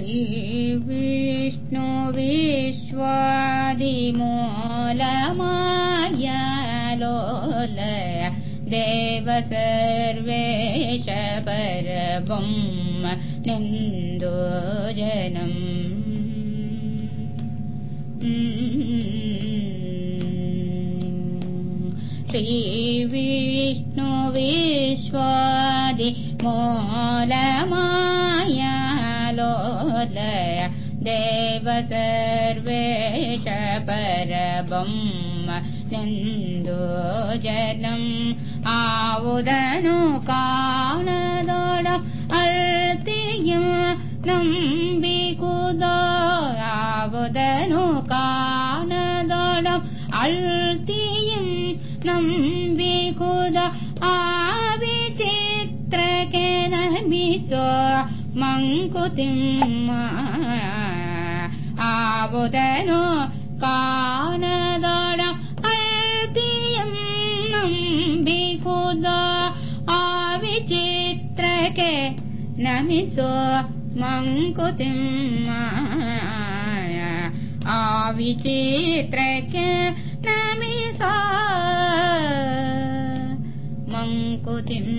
श्रीविष्णु विश्वादिमूलमायालोलय देव सर्वेश परबुम् निन्दो जनम् श्रीविष्णु विश्वादि देव सर्वेश परबम् निन्दो जनम्। आदनु काणदोड अल्तियं नम्बिकुद। आवदनु काणदोड अल्तियं नम्बिकुद। आविचित्रके नमिसो मङ्कुतिम् आवदनु काणदोड अल्तियं नम्बिकुद आविचित्रके नमिसो मङ्कुतिम् आविचित्रके नमिसो मङ्कुतिम्